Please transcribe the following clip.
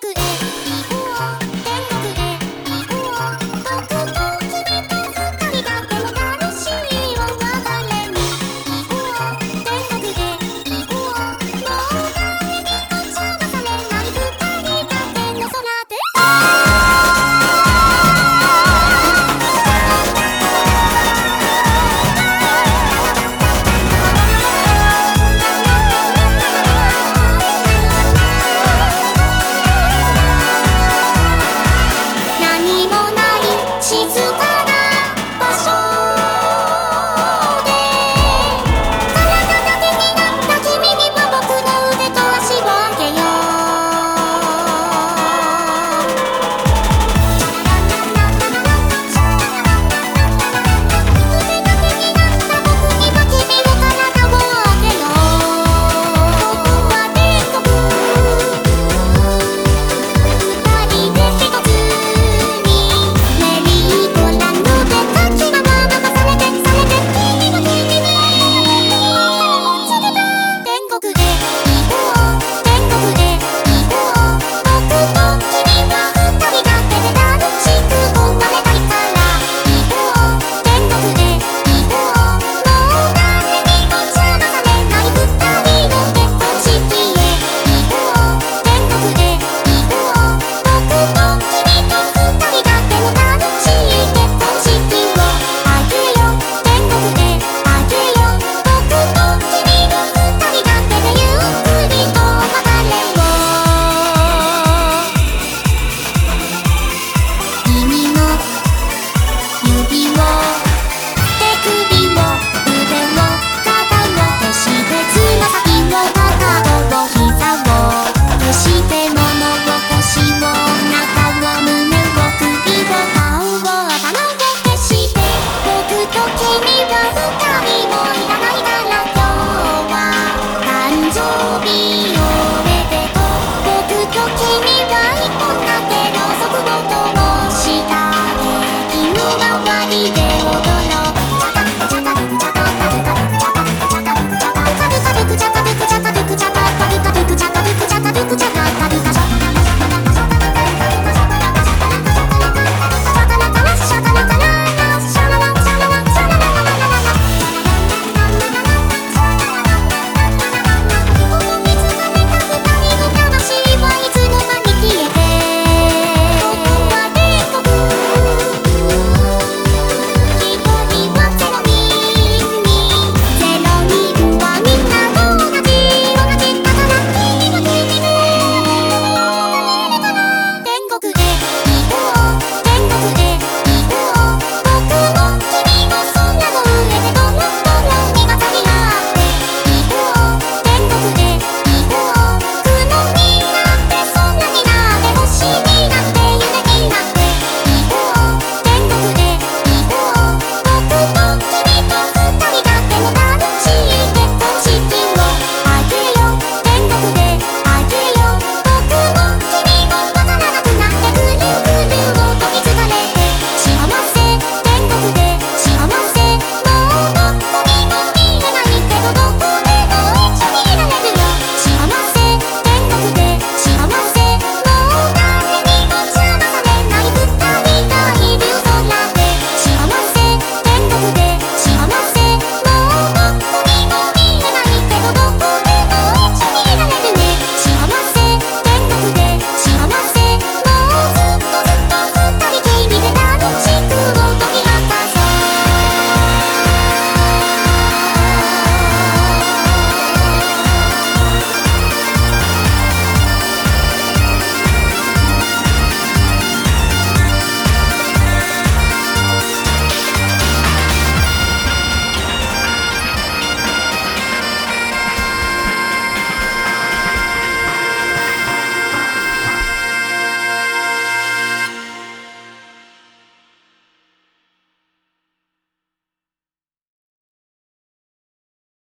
く終わりで戻ら